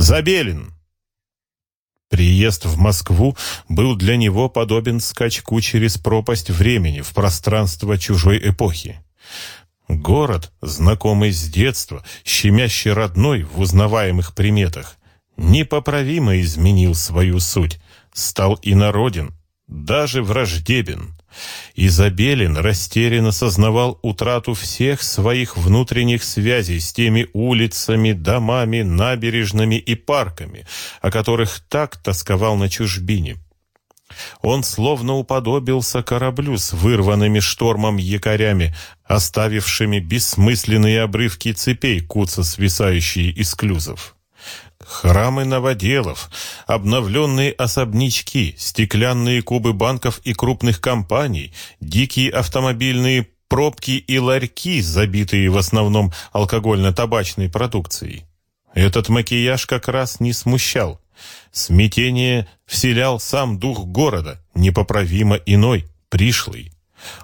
Забелин!» Приезд в Москву был для него подобен скачку через пропасть времени в пространство чужой эпохи. Город, знакомый с детства, щемящий родной в узнаваемых приметах, непоправимо изменил свою суть, стал инороден, даже враждебен. Изабелин растерянно сознавал утрату всех своих внутренних связей с теми улицами, домами, набережными и парками, о которых так тосковал на чужбине. Он словно уподобился кораблю с вырванными штормом якорями, оставившими бессмысленные обрывки цепей, куца свисающие из клюзов храмы новоделов, обновленные особнячки, стеклянные кубы банков и крупных компаний, дикие автомобильные пробки и ларьки, забитые в основном алкогольно-табачной продукцией. Этот макияж как раз не смущал. Смятение вселял сам дух города, непоправимо иной, пришлый.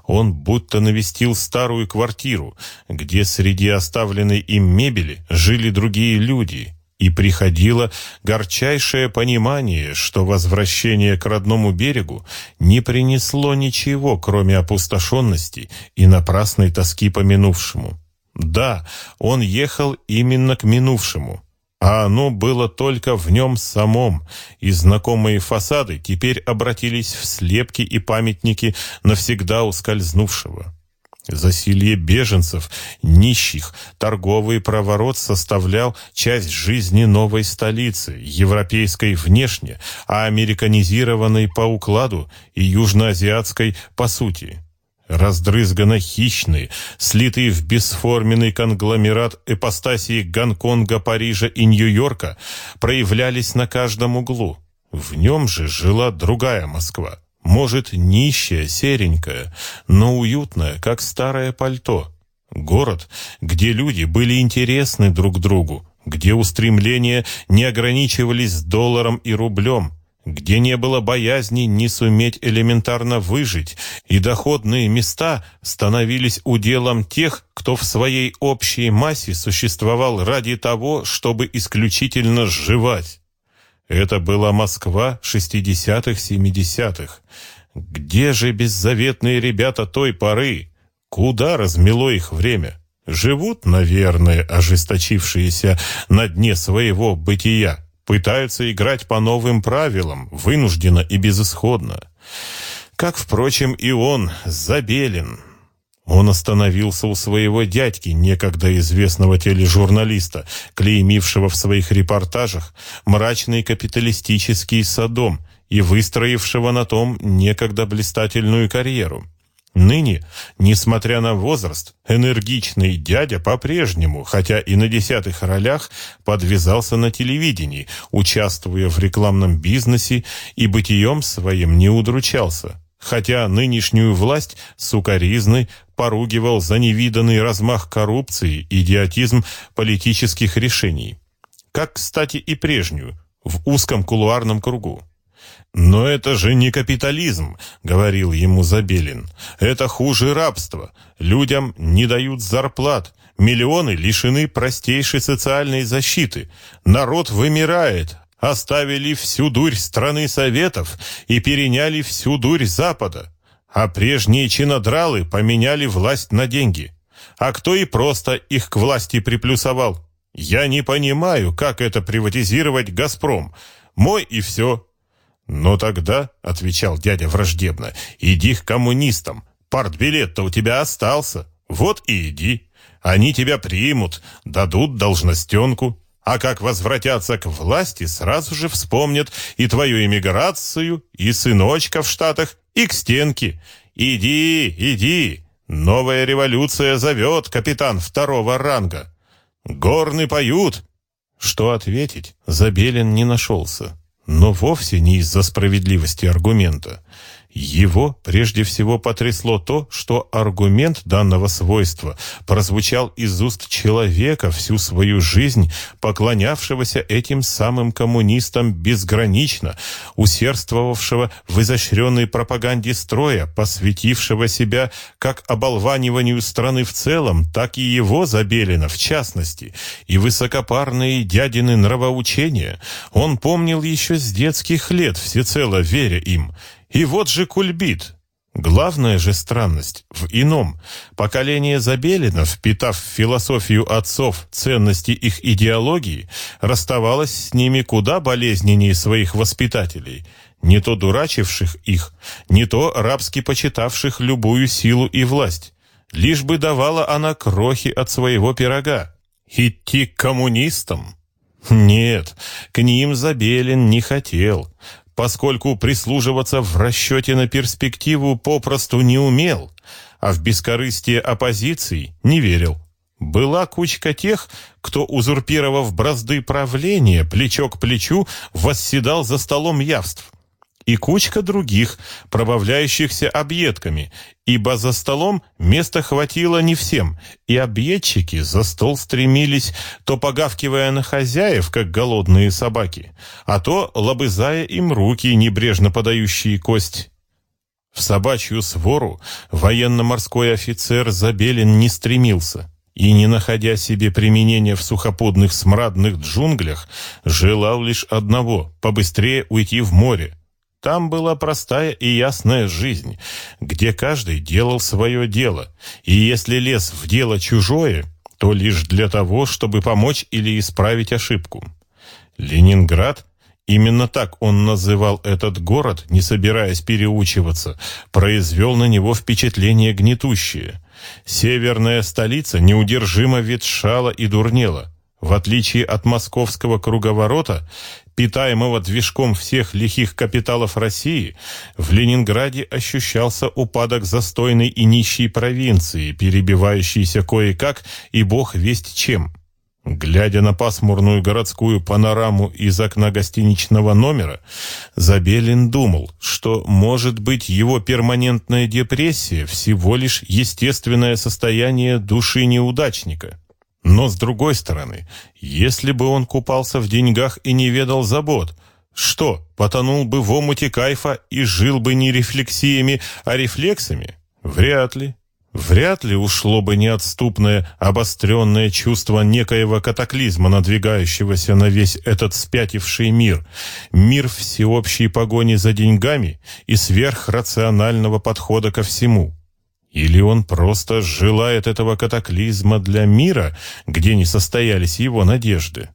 Он будто навестил старую квартиру, где среди оставленной им мебели жили другие люди, и приходило горчайшее понимание, что возвращение к родному берегу не принесло ничего, кроме опустошенности и напрасной тоски по минувшему. Да, он ехал именно к минувшему, а оно было только в нем самом, и знакомые фасады теперь обратились в слепки и памятники навсегда ускользнувшего. Засилье беженцев, нищих, торговый проворот составлял часть жизни новой столицы, европейской внешне, а американизированной по укладу и южноазиатской по сути. Раздрызганно хищные, слитые в бесформенный конгломерат эпостасии Гонконга, Парижа и Нью-Йорка, проявлялись на каждом углу. В нем же жила другая Москва может, нищая, серенькая, но уютная, как старое пальто. Город, где люди были интересны друг другу, где устремления не ограничивались долларом и рублем, где не было боязни не суметь элементарно выжить, и доходные места становились уделом тех, кто в своей общей массе существовал ради того, чтобы исключительно сживать. Это была Москва 60-х-70-х. Где же беззаветные ребята той поры? Куда размело их время? Живут, наверное, ожесточившиеся на дне своего бытия. Пытаются играть по новым правилам, вынужденно и безысходно. Как, впрочем, и он, Забелин. Он остановился у своего дядьки, некогда известного тележурналиста, клеймившего в своих репортажах мрачный капиталистический садом и выстроившего на том некогда блистательную карьеру. Ныне, несмотря на возраст, энергичный дядя по-прежнему, хотя и на десятых ролях, подвязался на телевидении, участвуя в рекламном бизнесе и бытием своим не удручался хотя нынешнюю власть сукоризны поругивал за невиданный размах коррупции, идиотизм политических решений. Как, кстати, и прежнюю, в узком кулуарном кругу. «Но это же не капитализм», — говорил ему Забелин. «Это хуже рабства. Людям не дают зарплат. Миллионы лишены простейшей социальной защиты. Народ вымирает, оставили всю дурь страны Советов и переняли всю дурь Запада, а прежние чинодралы поменяли власть на деньги. А кто и просто их к власти приплюсовал? Я не понимаю, как это приватизировать «Газпром». Мой и все. Но тогда, — отвечал дядя враждебно, — иди к коммунистам. Партбилет-то у тебя остался. Вот и иди. Они тебя примут, дадут должностенку. А как возвратятся к власти, сразу же вспомнят и твою эмиграцию, и сыночка в Штатах, и к стенке. Иди, иди, новая революция зовет, капитан второго ранга. Горны поют. Что ответить, Забелин не нашелся. Но вовсе не из-за справедливости аргумента. Его прежде всего потрясло то, что аргумент данного свойства прозвучал из уст человека всю свою жизнь, поклонявшегося этим самым коммунистам безгранично, усердствовавшего в изощренной пропаганде строя, посвятившего себя как оболваниванию страны в целом, так и его, Забелина, в частности, и высокопарные дядины нравоучения. Он помнил еще с детских лет, всецело веря им – и вот же кульбит. Главная же странность в ином. Поколение Забелина, впитав философию отцов ценности их идеологии, расставалось с ними куда болезненнее своих воспитателей, не то дурачивших их, не то рабски почитавших любую силу и власть. Лишь бы давала она крохи от своего пирога. Идти к коммунистам? Нет, к ним Забелин не хотел поскольку прислуживаться в расчете на перспективу попросту не умел, а в бескорыстие оппозиции не верил. Была кучка тех, кто, узурпировав бразды правления, плечо к плечу, восседал за столом явств и кучка других, пробавляющихся объедками, ибо за столом места хватило не всем, и объедчики за стол стремились, то погавкивая на хозяев, как голодные собаки, а то лобызая им руки, небрежно подающие кость. В собачью свору военно-морской офицер Забелин не стремился и, не находя себе применения в сухопутных смрадных джунглях, желал лишь одного — побыстрее уйти в море, там была простая и ясная жизнь, где каждый делал свое дело, и если лез в дело чужое, то лишь для того, чтобы помочь или исправить ошибку. Ленинград, именно так он называл этот город, не собираясь переучиваться, произвел на него впечатление гнетущее. Северная столица неудержимо ветшала и дурнела. В отличие от московского круговорота, питаемого движком всех лихих капиталов России, в Ленинграде ощущался упадок застойной и нищей провинции, перебивающейся кое-как и бог весть чем. Глядя на пасмурную городскую панораму из окна гостиничного номера, Забелин думал, что, может быть, его перманентная депрессия всего лишь естественное состояние души неудачника. Но с другой стороны, если бы он купался в деньгах и не ведал забот, что, потонул бы в омуте кайфа и жил бы не рефлексиями, а рефлексами? Вряд ли. Вряд ли ушло бы неотступное, обостренное чувство некоего катаклизма, надвигающегося на весь этот спятивший мир, мир всеобщей погони за деньгами и сверхрационального подхода ко всему. Или он просто желает этого катаклизма для мира, где не состоялись его надежды?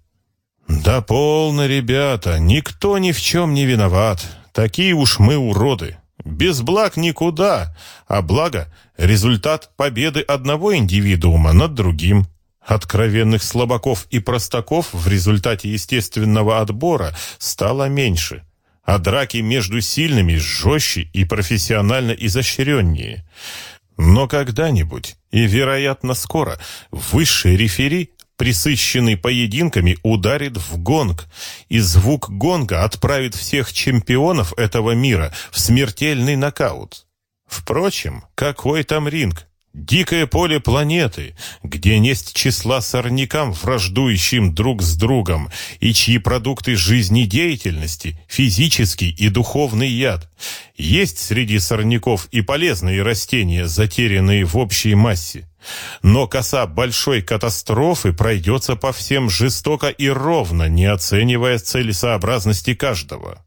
Да полно, ребята, никто ни в чем не виноват. Такие уж мы уроды. Без благ никуда, а благо — результат победы одного индивидуума над другим. Откровенных слабаков и простаков в результате естественного отбора стало меньше, а драки между сильными жестче и профессионально изощреннее — но когда-нибудь, и, вероятно, скоро, высший рефери, присыщенный поединками, ударит в гонг, и звук гонга отправит всех чемпионов этого мира в смертельный нокаут. Впрочем, какой там ринг? Дикое поле планеты, где несть числа сорнякам, враждующим друг с другом, и чьи продукты жизнедеятельности – физический и духовный яд. Есть среди сорняков и полезные растения, затерянные в общей массе. Но коса большой катастрофы пройдется по всем жестоко и ровно, не оценивая целесообразности каждого.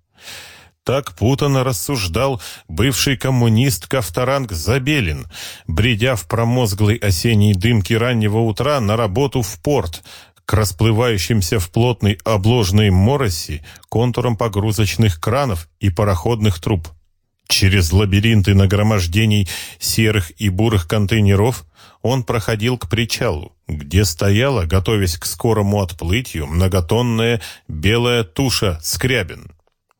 Так путано рассуждал бывший коммунист Ковторанг Забелин, бредя в промозглой осенней дымке раннего утра на работу в порт, к расплывающимся в плотной обложной мороси контурам погрузочных кранов и пароходных труб. Через лабиринты нагромождений серых и бурых контейнеров он проходил к причалу, где стояла, готовясь к скорому отплытию, многотонная белая туша «Скрябин».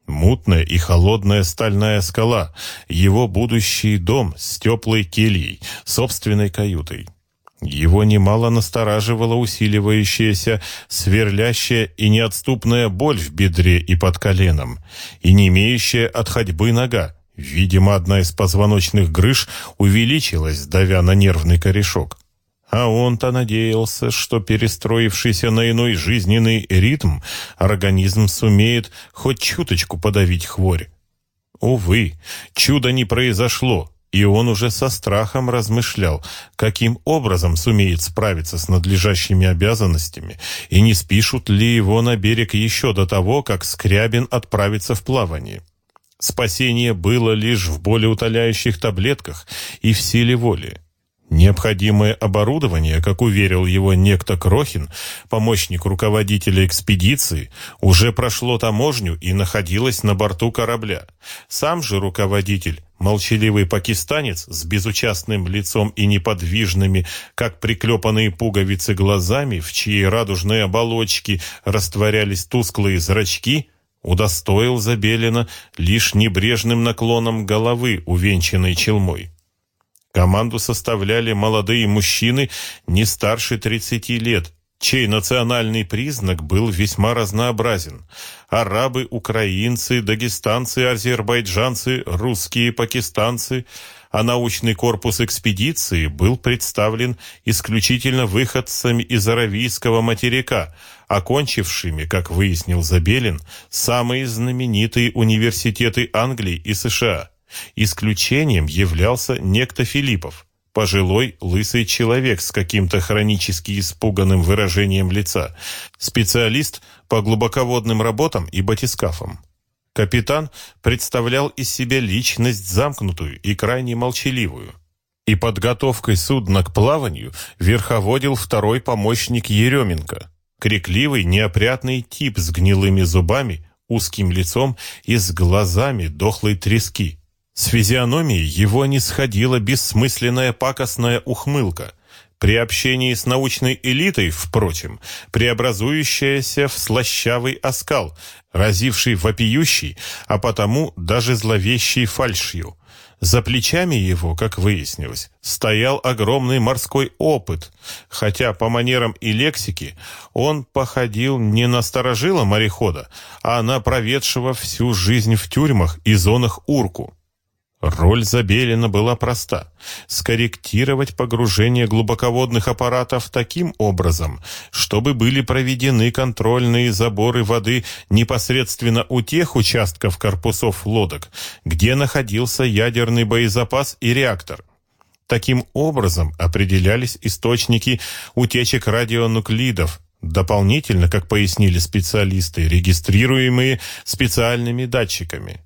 Мутная и холодная стальная скала, его будущий дом с теплой кельей, собственной каютой. Его немало настораживала усиливающаяся, сверлящая и неотступная боль в бедре и под коленом, и не имеющая от ходьбы нога, Видимо, одна из позвоночных грыж увеличилась, давя на нервный корешок. А он-то надеялся, что перестроившийся на иной жизненный ритм организм сумеет хоть чуточку подавить хворь. Увы, чудо не произошло, и он уже со страхом размышлял, каким образом сумеет справиться с надлежащими обязанностями, и не спишут ли его на берег еще до того, как Скрябин отправится в плавание. Спасение было лишь в болеутоляющих таблетках и в силе воли. Необходимое оборудование, как уверил его некто Крохин, помощник руководителя экспедиции, уже прошло таможню и находилось на борту корабля. Сам же руководитель, молчаливый пакистанец с безучастным лицом и неподвижными, как приклепанные пуговицы глазами, в чьей радужной оболочке растворялись тусклые зрачки, удостоил Забелина лишь небрежным наклоном головы, увенчанной челмой. Команду составляли молодые мужчины не старше 30 лет, чей национальный признак был весьма разнообразен. Арабы, украинцы, дагестанцы, азербайджанцы, русские, пакистанцы, а научный корпус экспедиции был представлен исключительно выходцами из Аравийского материка, окончившими, как выяснил Забелин, самые знаменитые университеты Англии и США. Исключением являлся некто Филиппов, пожилой лысый человек с каким-то хронически испуганным выражением лица, специалист по глубоководным работам и батискафам. Капитан представлял из себя личность замкнутую и крайне молчаливую. И подготовкой судна к плаванию верховодил второй помощник Еременко, крикливый, неопрятный тип с гнилыми зубами, узким лицом и с глазами дохлой трески. С физиономией его не сходила бессмысленная пакостная ухмылка. При общении с научной элитой, впрочем, преобразующаяся в слащавый оскал, разивший вопиющий, а потому даже зловещий фальшью. За плечами его, как выяснилось, стоял огромный морской опыт, хотя по манерам и лексике он походил не на старожила морехода, а на проведшего всю жизнь в тюрьмах и зонах урку. Роль Забелина была проста – скорректировать погружение глубоководных аппаратов таким образом, чтобы были проведены контрольные заборы воды непосредственно у тех участков корпусов лодок, где находился ядерный боезапас и реактор. Таким образом определялись источники утечек радионуклидов, дополнительно, как пояснили специалисты, регистрируемые специальными датчиками.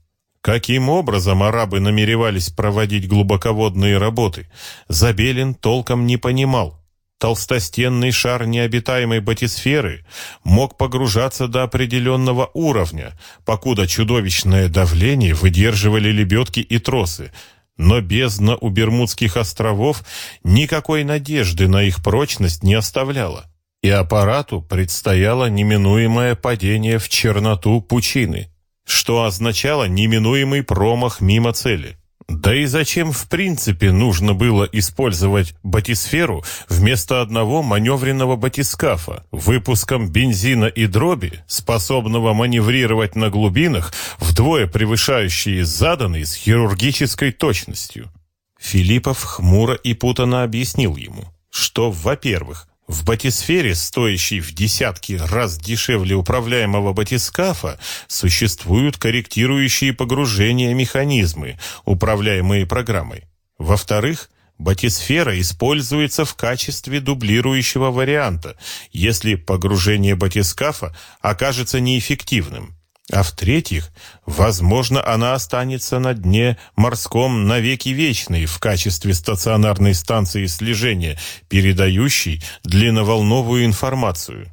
Каким образом арабы намеревались проводить глубоководные работы, Забелин толком не понимал. Толстостенный шар необитаемой батисферы мог погружаться до определенного уровня, покуда чудовищное давление выдерживали лебедки и тросы, но бездна у Бермудских островов никакой надежды на их прочность не оставляла, и аппарату предстояло неминуемое падение в черноту пучины что означало неминуемый промах мимо цели. Да и зачем в принципе нужно было использовать батисферу вместо одного маневренного батискафа, выпуском бензина и дроби, способного маневрировать на глубинах, вдвое превышающие заданные с хирургической точностью? Филиппов хмуро и путанно объяснил ему, что, во-первых, в батисфере, стоящей в десятки раз дешевле управляемого батискафа, существуют корректирующие погружение механизмы, управляемые программой. Во-вторых, батисфера используется в качестве дублирующего варианта, если погружение батискафа окажется неэффективным. А в-третьих, возможно, она останется на дне морском навеки вечной в качестве стационарной станции слежения, передающей длинноволновую информацию.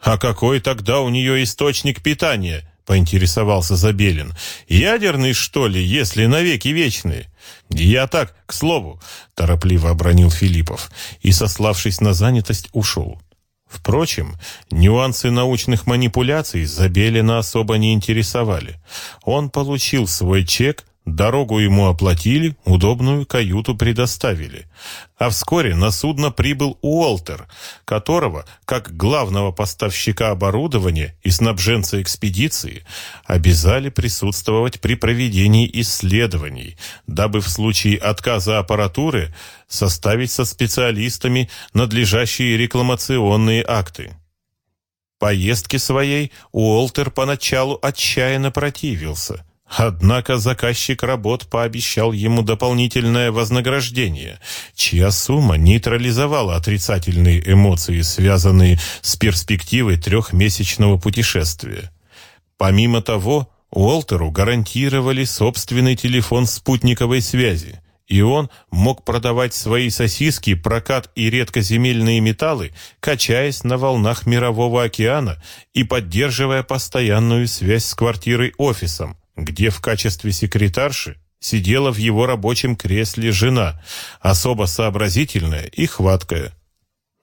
«А какой тогда у нее источник питания?» — поинтересовался Забелин. «Ядерный, что ли, если навеки вечные?» «Я так, к слову», — торопливо обронил Филиппов и, сославшись на занятость, ушел. Впрочем, нюансы научных манипуляций Забелина особо не интересовали. Он получил свой чек, Дорогу ему оплатили, удобную каюту предоставили. А вскоре на судно прибыл Уолтер, которого, как главного поставщика оборудования и снабженца экспедиции, обязали присутствовать при проведении исследований, дабы в случае отказа аппаратуры составить со специалистами надлежащие рекламационные акты. Поездке своей Уолтер поначалу отчаянно противился – Однако заказчик работ пообещал ему дополнительное вознаграждение, чья сумма нейтрализовала отрицательные эмоции, связанные с перспективой трехмесячного путешествия. Помимо того, Уолтеру гарантировали собственный телефон спутниковой связи, и он мог продавать свои сосиски, прокат и редкоземельные металлы, качаясь на волнах мирового океана и поддерживая постоянную связь с квартирой-офисом, где в качестве секретарши сидела в его рабочем кресле жена, особо сообразительная и хваткая.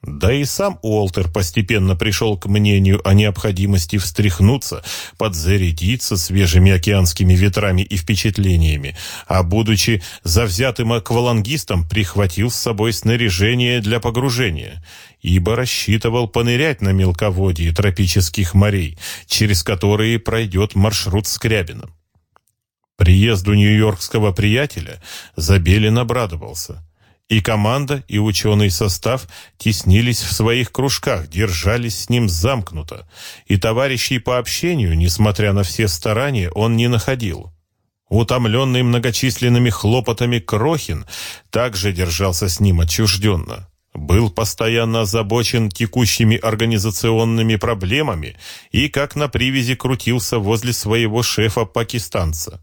Да и сам Уолтер постепенно пришел к мнению о необходимости встряхнуться, подзарядиться свежими океанскими ветрами и впечатлениями, а будучи завзятым аквалангистом, прихватил с собой снаряжение для погружения, ибо рассчитывал понырять на мелководье тропических морей, через которые пройдет маршрут с Крябином. Приезду нью-йоркского приятеля Забелин обрадовался. И команда, и ученый состав теснились в своих кружках, держались с ним замкнуто, и товарищей по общению, несмотря на все старания, он не находил. Утомленный многочисленными хлопотами Крохин также держался с ним отчужденно был постоянно озабочен текущими организационными проблемами и как на привязи крутился возле своего шефа-пакистанца.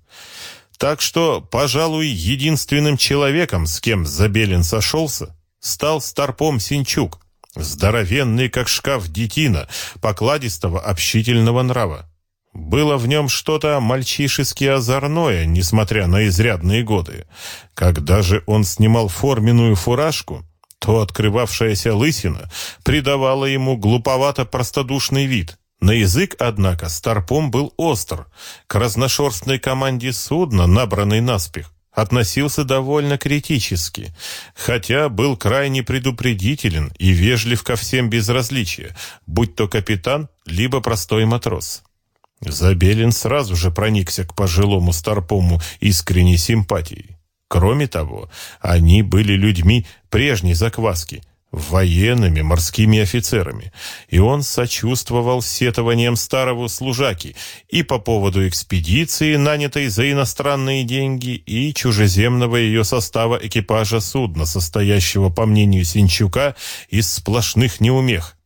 Так что, пожалуй, единственным человеком, с кем Забелин сошелся, стал Старпом Синчук, здоровенный, как шкаф детина, покладистого общительного нрава. Было в нем что-то мальчишески озорное, несмотря на изрядные годы. Когда же он снимал форменную фуражку, то открывавшаяся лысина придавала ему глуповато-простодушный вид. На язык, однако, старпом был остр. К разношерстной команде судна, набранной наспех, относился довольно критически, хотя был крайне предупредителен и вежлив ко всем без различия, будь то капитан, либо простой матрос. Забелин сразу же проникся к пожилому старпому искренней симпатией. Кроме того, они были людьми прежней закваски, военными морскими офицерами, и он сочувствовал сетованиям старого служаки и по поводу экспедиции, нанятой за иностранные деньги, и чужеземного ее состава экипажа судна, состоящего, по мнению Синчука, из сплошных неумех.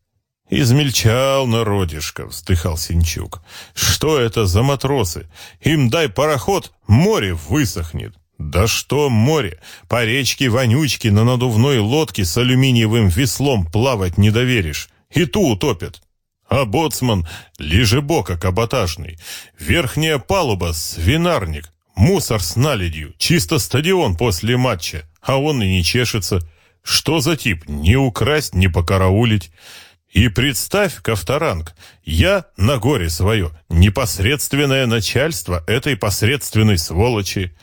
«Измельчал народишко», — вздыхал Синчук. «Что это за матросы? Им дай пароход, море высохнет». Да что море! По речке вонючки на надувной лодке с алюминиевым веслом плавать не доверишь. И ту утопят. А боцман — лежебока каботажный. Верхняя палуба — свинарник. Мусор с наледью. Чисто стадион после матча. А он и не чешется. Что за тип? Не украсть, не покараулить. И представь, Ковторанг, я на горе свое, непосредственное начальство этой посредственной сволочи.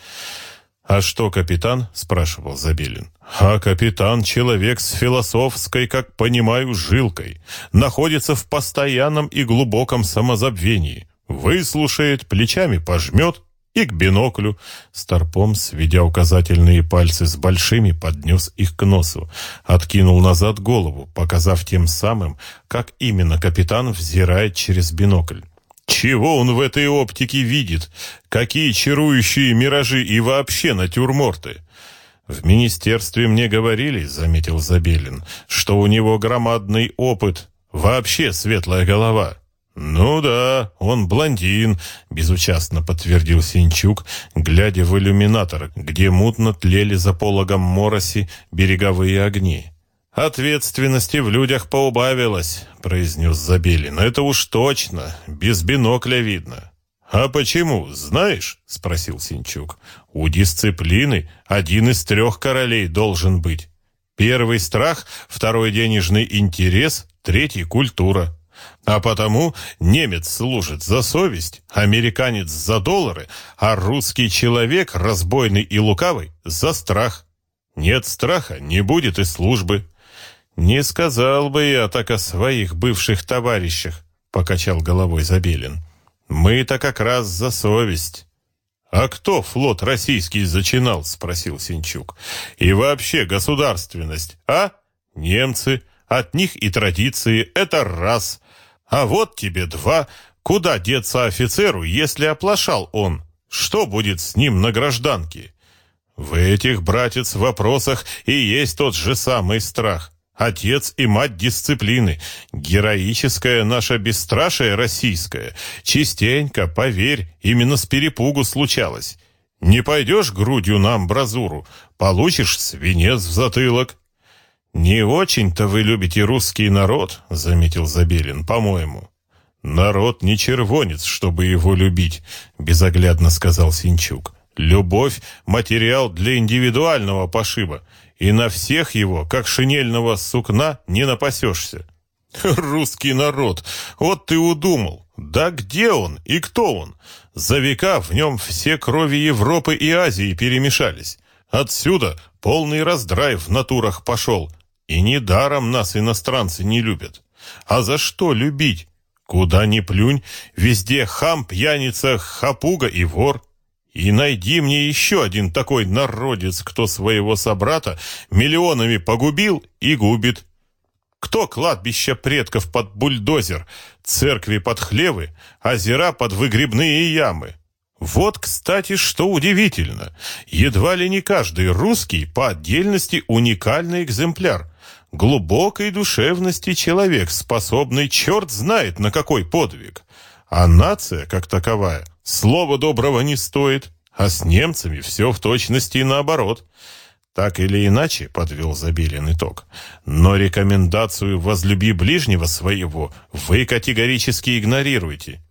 «А что, капитан?» — спрашивал Забелин. «А капитан — человек с философской, как понимаю, жилкой, находится в постоянном и глубоком самозабвении, выслушает, плечами пожмет и к биноклю». Старпом, сведя указательные пальцы с большими, поднес их к носу, откинул назад голову, показав тем самым, как именно капитан взирает через бинокль. Чего он в этой оптике видит? Какие чарующие миражи и вообще натюрморты? В министерстве мне говорили, заметил Забелин, что у него громадный опыт, вообще светлая голова. Ну да, он блондин, безучастно подтвердил Синчук, глядя в иллюминатор, где мутно тлели за пологом мороси береговые огни. «Ответственности в людях поубавилось», — произнес Забелин. «Это уж точно, без бинокля видно». «А почему, знаешь?» — спросил Синчук. «У дисциплины один из трех королей должен быть. Первый — страх, второй — денежный интерес, третий — культура. А потому немец служит за совесть, американец за доллары, а русский человек, разбойный и лукавый, за страх. Нет страха, не будет и службы. Не сказал бы я так о своих бывших товарищах, покачал головой Забелин. Мы-то как раз за совесть. «А кто флот российский зачинал?» — спросил Синчук. «И вообще государственность, а? Немцы. От них и традиции. Это раз. А вот тебе два. Куда деться офицеру, если оплошал он? Что будет с ним на гражданке? В этих, братец, вопросах и есть тот же самый страх. Отец и мать дисциплины, героическая наша бесстрашие российская, частенько, поверь, именно с перепугу случалось. Не пойдешь грудью на амбразуру, получишь свинец в затылок. «Не очень-то вы любите русский народ», — заметил Забелин, — «по-моему». «Народ не червонец, чтобы его любить», — безоглядно сказал Синчук. «Любовь — материал для индивидуального пошиба, и на всех его, как шинельного сукна, не напасешься». «Русский народ, вот ты удумал. Да где он и кто он? За века в нем все крови Европы и Азии перемешались. Отсюда полный раздрай в натурах пошел, и недаром нас иностранцы не любят. А за что любить? Куда ни плюнь, везде хам, пьяница, хапуга и вор. И найди мне еще один такой народец, кто своего собрата миллионами погубил и губит. Кто кладбище предков под бульдозер, церкви под хлевы, озера под выгребные ямы? Вот, кстати, что удивительно. Едва ли не каждый русский по отдельности уникальный экземпляр – глубокой душевности человек, способный черт знает на какой подвиг. А нация, как таковая, слова доброго не стоит, а с немцами все в точности наоборот. Так или иначе, подвел Забелин итог, но рекомендацию «возлюби ближнего своего» вы категорически игнорируете.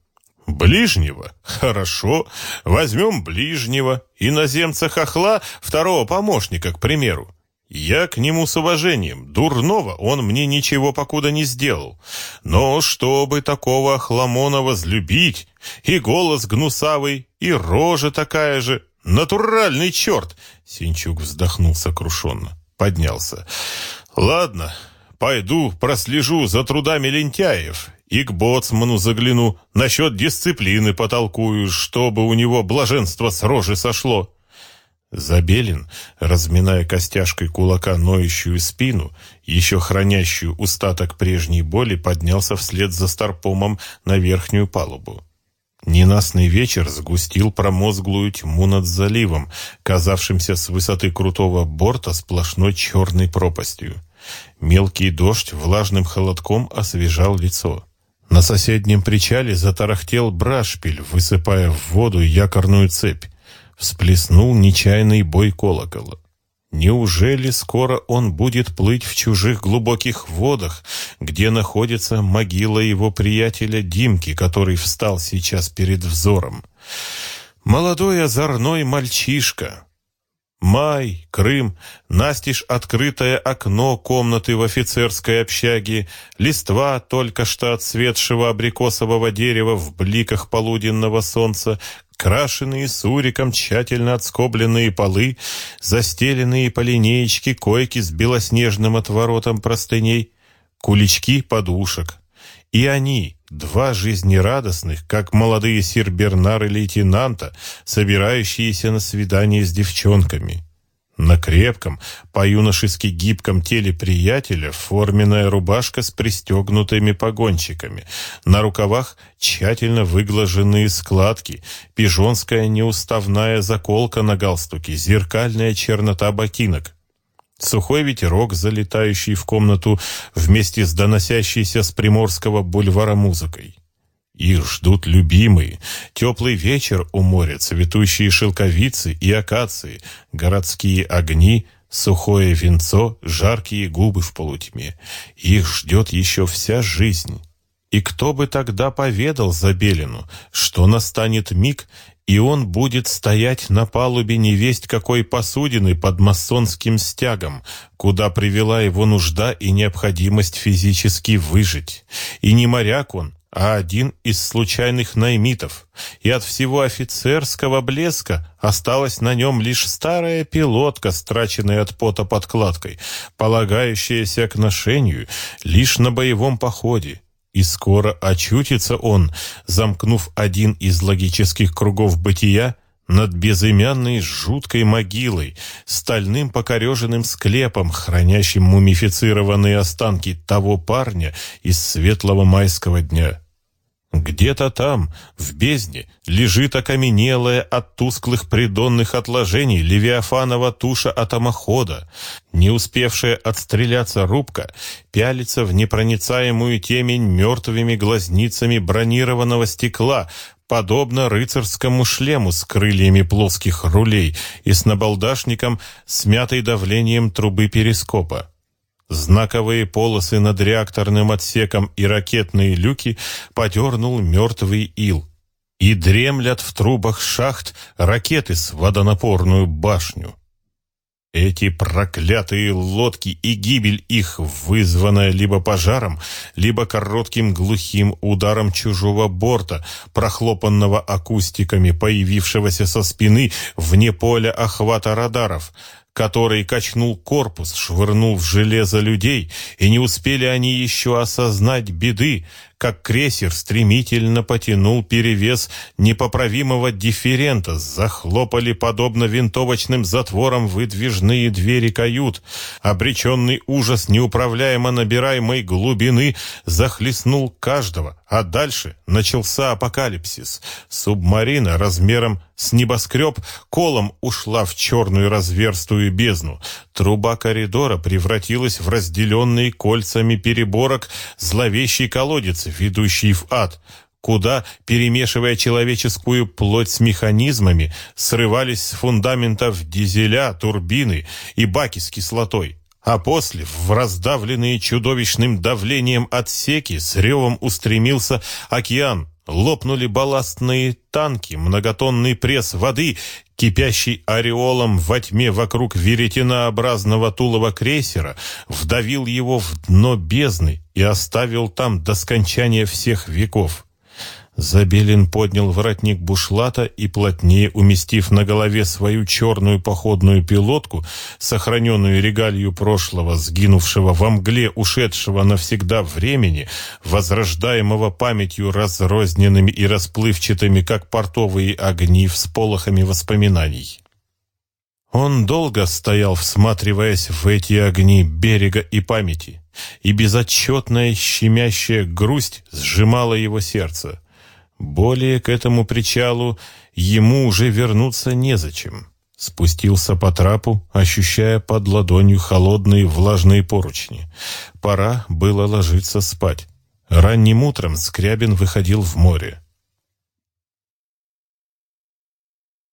Ближнего? Хорошо, возьмем ближнего, иноземца-хохла, второго помощника, к примеру. Я к нему с уважением. Дурного он мне ничего покуда не сделал. Но чтобы такого хламона возлюбить, и голос гнусавый, и рожа такая же, натуральный черт!» Синчук вздохнул сокрушенно, поднялся. «Ладно, пойду прослежу за трудами лентяев и к боцману загляну, насчет дисциплины потолкую, чтобы у него блаженство с рожи сошло». Забелин, разминая костяшкой кулака ноющую спину, еще хранящую устаток прежней боли, поднялся вслед за Старпомом на верхнюю палубу. Ненастный вечер сгустил промозглую тьму над заливом, казавшимся с высоты крутого борта сплошной черной пропастью. Мелкий дождь влажным холодком освежал лицо. На соседнем причале затарахтел брашпиль, высыпая в воду якорную цепь всплеснул нечаянный бой колокола. Неужели скоро он будет плыть в чужих глубоких водах, где находится могила его приятеля Димки, который встал сейчас перед взором? Молодой озорной мальчишка. Май, Крым, настежь открытое окно комнаты в офицерской общаге, листва только что отцветшего абрикосового дерева в бликах полуденного солнца, крашеные суриком тщательно отскобленные полы, застеленные по линеечке койки с белоснежным отворотом простыней, кулички подушек. И они, два жизнерадостных, как молодые сир Бернар и лейтенанта, собирающиеся на свидание с девчонками. На крепком, по-юношески гибком теле приятеля форменная рубашка с пристегнутыми погончиками. На рукавах тщательно выглаженные складки, пижонская неуставная заколка на галстуке, зеркальная чернота ботинок. Сухой ветерок, залетающий в комнату вместе с доносящейся с Приморского бульвара музыкой. Их ждут любимые. Теплый вечер у моря, цветущие шелковицы и акации, городские огни, сухое венцо, жаркие губы в полутьме. Их ждет еще вся жизнь. И кто бы тогда поведал Забелину, что настанет миг, и он будет стоять на палубе невесть какой посудины под масонским стягом, куда привела его нужда и необходимость физически выжить. И не моряк он, а один из случайных наймитов, и от всего офицерского блеска осталась на нем лишь старая пилотка, страченная от пота подкладкой, полагающаяся к ношению лишь на боевом походе. И скоро очутится он, замкнув один из логических кругов бытия, над безымянной жуткой могилой, стальным покореженным склепом, хранящим мумифицированные останки того парня из светлого майского дня. Где-то там, в бездне, лежит окаменелая от тусклых придонных отложений левиафанова туша атомохода. Не успевшая отстреляться рубка пялится в непроницаемую темень мертвыми глазницами бронированного стекла, подобно рыцарскому шлему с крыльями плоских рулей и с набалдашником, смятой давлением трубы перископа. Знаковые полосы над реакторным отсеком и ракетные люки подернул мертвый ил. И дремлят в трубах шахт ракеты с водонапорную башню. Эти проклятые лодки и гибель их, вызванная либо пожаром, либо коротким глухим ударом чужого борта, прохлопанного акустиками, появившегося со спины вне поля охвата радаров, который качнул корпус, швырнул в железо людей, и не успели они еще осознать беды, как крейсер стремительно потянул перевес непоправимого дифферента, захлопали подобно винтовочным затворам выдвижные двери кают. Обреченный ужас неуправляемо набираемой глубины захлестнул каждого, а дальше начался апокалипсис. Субмарина размером с небоскреб колом ушла в черную разверстую бездну. Труба коридора превратилась в разделенный кольцами переборок зловещий колодец, ведущий в ад, куда, перемешивая человеческую плоть с механизмами, срывались с фундаментов дизеля, турбины и баки с кислотой. А после, в раздавленные чудовищным давлением отсеки, с ревом устремился океан, Лопнули балластные танки, многотонный пресс воды, кипящий ореолом во тьме вокруг веретенообразного тулова крейсера, вдавил его в дно бездны и оставил там до скончания всех веков. Забелин поднял воротник бушлата и, плотнее уместив на голове свою черную походную пилотку, сохраненную регалью прошлого, сгинувшего во мгле ушедшего навсегда времени, возрождаемого памятью разрозненными и расплывчатыми, как портовые огни, всполохами воспоминаний. Он долго стоял, всматриваясь в эти огни берега и памяти, и безотчетная щемящая грусть сжимала его сердце. Более к этому причалу ему уже вернуться незачем. Спустился по трапу, ощущая под ладонью холодные влажные поручни. Пора было ложиться спать. Ранним утром Скрябин выходил в море.